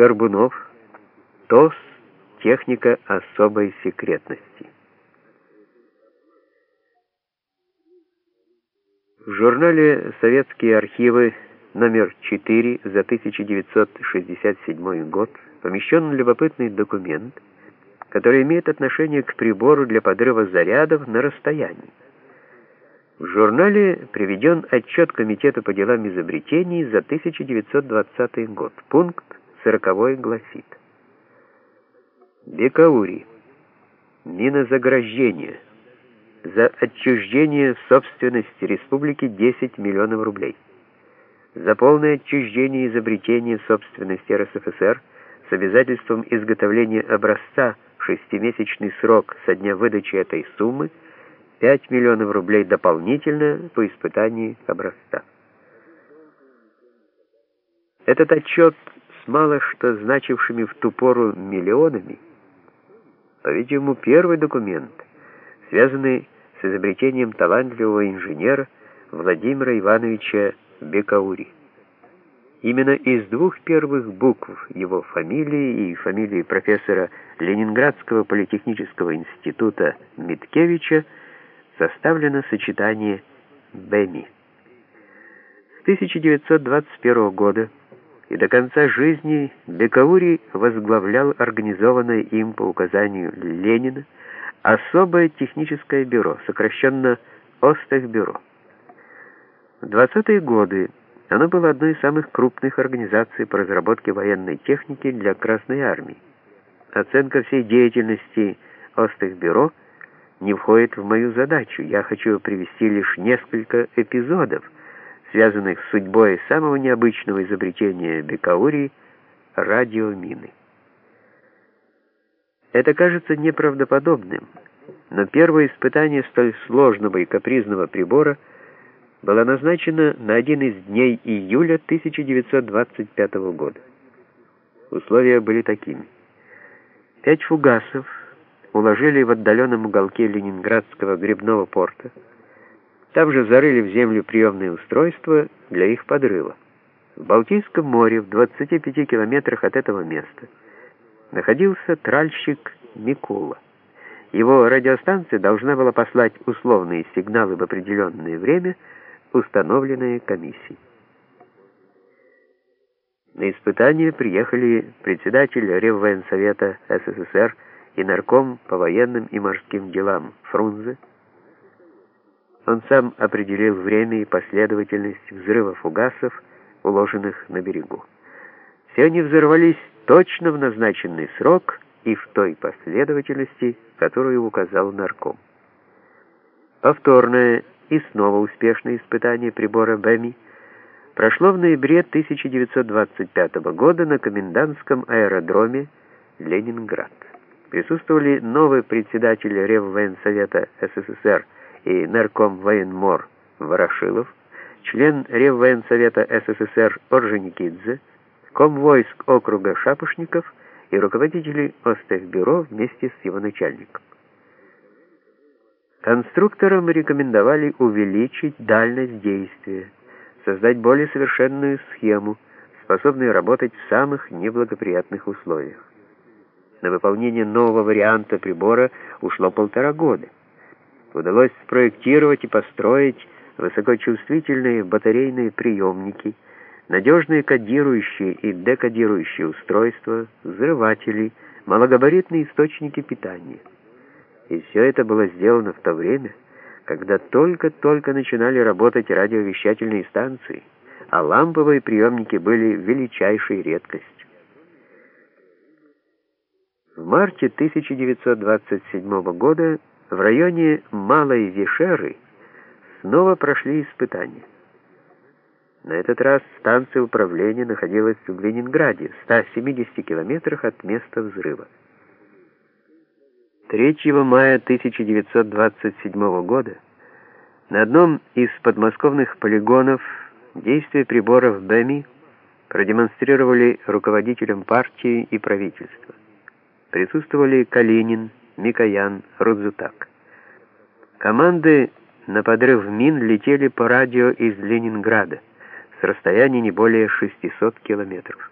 Горбунов. ТОС. Техника особой секретности. В журнале «Советские архивы» номер 4 за 1967 год помещен любопытный документ, который имеет отношение к прибору для подрыва зарядов на расстоянии. В журнале приведен отчет Комитета по делам изобретений за 1920 год. Пункт 40 гласит. Бекаури. Минозаграждение. За отчуждение собственности республики 10 миллионов рублей. За полное отчуждение изобретения собственности РСФСР с обязательством изготовления образца в шестимесячный срок со дня выдачи этой суммы – 5 миллионов рублей дополнительно по испытании образца. Этот отчет мало что значившими в ту пору миллионами, по-видимому, первый документ, связанный с изобретением талантливого инженера Владимира Ивановича Бекаури. Именно из двух первых букв его фамилии и фамилии профессора Ленинградского политехнического института Миткевича составлено сочетание «Бэми». С 1921 года и до конца жизни Бекаури возглавлял организованное им по указанию Ленина особое техническое бюро, сокращенно Остехбюро. В 20-е годы оно было одной из самых крупных организаций по разработке военной техники для Красной Армии. Оценка всей деятельности Остехбюро – не входит в мою задачу. Я хочу привести лишь несколько эпизодов, связанных с судьбой самого необычного изобретения Бекаури — радиомины. Это кажется неправдоподобным, но первое испытание столь сложного и капризного прибора было назначено на один из дней июля 1925 года. Условия были такими. Пять фугасов — уложили в отдаленном уголке Ленинградского грибного порта. Там же зарыли в землю приемные устройства для их подрыва. В Балтийском море, в 25 километрах от этого места, находился тральщик Микула. Его радиостанция должна была послать условные сигналы в определенное время, установленные комиссией. На испытание приехали председатель Реввоенсовета СССР и нарком по военным и морским делам Фрунзе. Он сам определил время и последовательность взрыва фугасов, уложенных на берегу. Все они взорвались точно в назначенный срок и в той последовательности, которую указал нарком. Повторное и снова успешное испытание прибора БЭМИ прошло в ноябре 1925 года на комендантском аэродроме Ленинград присутствовали новый председатель Реввоенсовета СССР и нарком военмор Ворошилов, член Реввоенсовета СССР Орджоникидзе, комвойск округа Шапошников и руководители Остехбюро вместе с его начальником. Конструкторам рекомендовали увеличить дальность действия, создать более совершенную схему, способную работать в самых неблагоприятных условиях. На выполнение нового варианта прибора ушло полтора года. Удалось спроектировать и построить высокочувствительные батарейные приемники, надежные кодирующие и декодирующие устройства, взрыватели, малогабаритные источники питания. И все это было сделано в то время, когда только-только начинали работать радиовещательные станции, а ламповые приемники были величайшей редкостью. В марте 1927 года в районе Малой Вишеры снова прошли испытания. На этот раз станция управления находилась в Ленинграде, в 170 километрах от места взрыва. 3 мая 1927 года на одном из подмосковных полигонов действия приборов БЭМИ продемонстрировали руководителям партии и правительства присутствовали Калинин, Микоян, Рудзутак. Команды на подрыв мин летели по радио из Ленинграда с расстояния не более 600 километров.